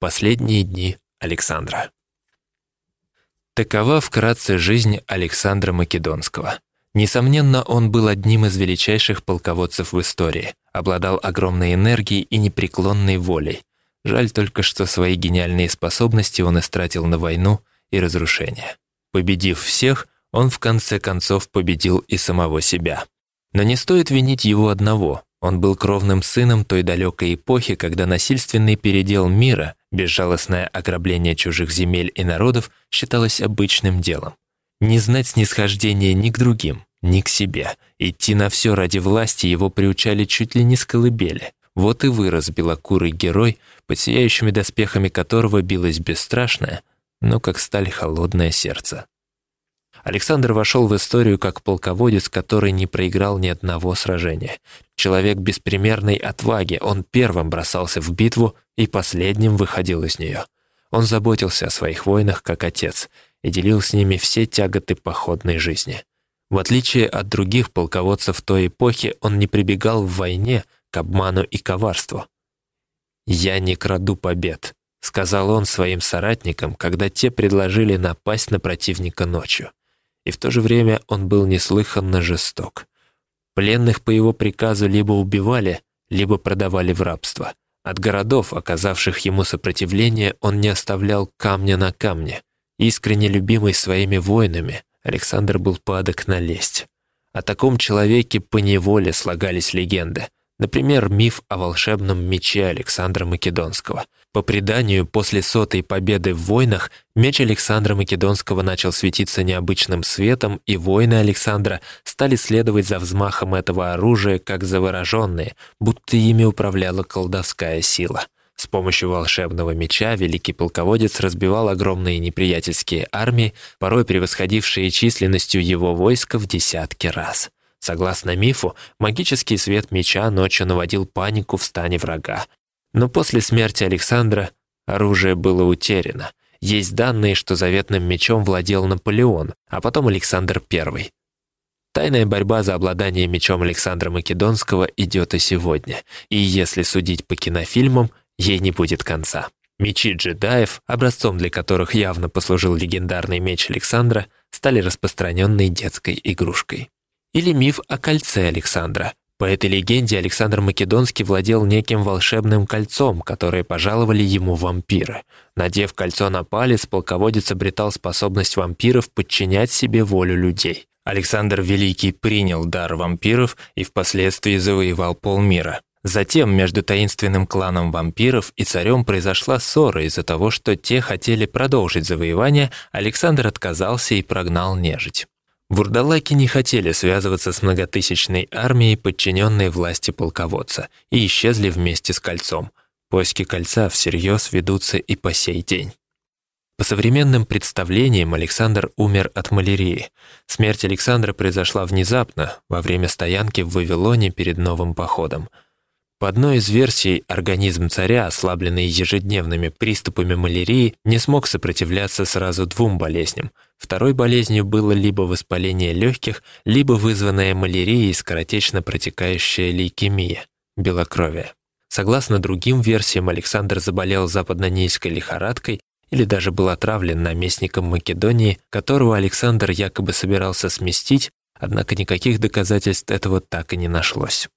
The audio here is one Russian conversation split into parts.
Последние дни Александра. Такова вкратце жизнь Александра Македонского. Несомненно, он был одним из величайших полководцев в истории, обладал огромной энергией и непреклонной волей. Жаль только, что свои гениальные способности он истратил на войну и разрушение. Победив всех, он в конце концов победил и самого себя. Но не стоит винить его одного. Он был кровным сыном той далекой эпохи, когда насильственный передел мира, безжалостное ограбление чужих земель и народов считалось обычным делом. Не знать снисхождения ни к другим, ни к себе. Идти на все ради власти его приучали чуть ли не с колыбели. Вот и вырос белокурый герой, под сияющими доспехами которого билось бесстрашное, но как сталь холодное сердце. Александр вошел в историю как полководец, который не проиграл ни одного сражения. Человек беспримерной отваги, он первым бросался в битву и последним выходил из нее. Он заботился о своих воинах как отец и делил с ними все тяготы походной жизни. В отличие от других полководцев той эпохи, он не прибегал в войне к обману и коварству. «Я не краду побед», — сказал он своим соратникам, когда те предложили напасть на противника ночью и в то же время он был неслыханно жесток. Пленных по его приказу либо убивали, либо продавали в рабство. От городов, оказавших ему сопротивление, он не оставлял камня на камне. Искренне любимый своими воинами, Александр был падок на лесть. О таком человеке поневоле слагались легенды. Например, миф о волшебном мече Александра Македонского – по преданию, после сотой победы в войнах меч Александра Македонского начал светиться необычным светом, и воины Александра стали следовать за взмахом этого оружия как завороженные, будто ими управляла колдовская сила. С помощью волшебного меча великий полководец разбивал огромные неприятельские армии, порой превосходившие численностью его войска в десятки раз. Согласно мифу, магический свет меча ночью наводил панику в стане врага, но после смерти Александра оружие было утеряно. Есть данные, что заветным мечом владел Наполеон, а потом Александр I. Тайная борьба за обладание мечом Александра Македонского идет и сегодня, и если судить по кинофильмам, ей не будет конца. Мечи джедаев, образцом для которых явно послужил легендарный меч Александра, стали распространенной детской игрушкой. Или миф о кольце Александра, по этой легенде Александр Македонский владел неким волшебным кольцом, которое пожаловали ему вампиры. Надев кольцо на палец, полководец обретал способность вампиров подчинять себе волю людей. Александр Великий принял дар вампиров и впоследствии завоевал полмира. Затем между таинственным кланом вампиров и царем произошла ссора из-за того, что те хотели продолжить завоевание, Александр отказался и прогнал нежить. Вурдалаки не хотели связываться с многотысячной армией, подчиненной власти полководца, и исчезли вместе с кольцом. Поиски кольца всерьез ведутся и по сей день. По современным представлениям Александр умер от малярии. Смерть Александра произошла внезапно, во время стоянки в Вавилоне перед новым походом – по одной из версий, организм царя, ослабленный ежедневными приступами малярии, не смог сопротивляться сразу двум болезням. Второй болезнью было либо воспаление легких, либо вызванная малярией скоротечно протекающая лейкемия – белокровие. Согласно другим версиям, Александр заболел западно-нильской лихорадкой или даже был отравлен наместником Македонии, которого Александр якобы собирался сместить, однако никаких доказательств этого так и не нашлось.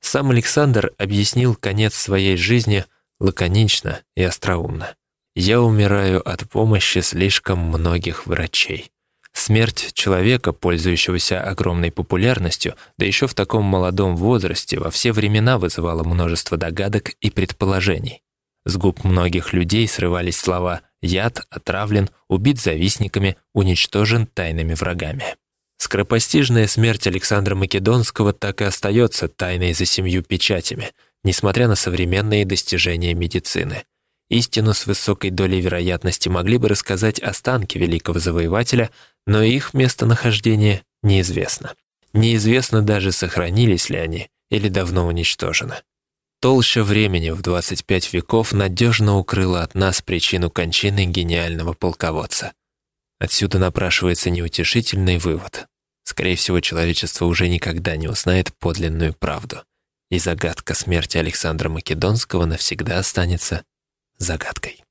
Сам Александр объяснил конец своей жизни лаконично и остроумно. «Я умираю от помощи слишком многих врачей». Смерть человека, пользующегося огромной популярностью, да еще в таком молодом возрасте, во все времена вызывала множество догадок и предположений. С губ многих людей срывались слова «яд», «отравлен», «убит завистниками», «уничтожен тайными врагами». Скоропостижная смерть Александра Македонского так и остается тайной за семью печатями, несмотря на современные достижения медицины. Истину с высокой долей вероятности могли бы рассказать останки великого завоевателя, но их местонахождение неизвестно. Неизвестно даже, сохранились ли они или давно уничтожены. Толща времени в 25 веков надежно укрыла от нас причину кончины гениального полководца. Отсюда напрашивается неутешительный вывод. Скорее всего, человечество уже никогда не узнает подлинную правду, и загадка смерти Александра Македонского навсегда останется загадкой.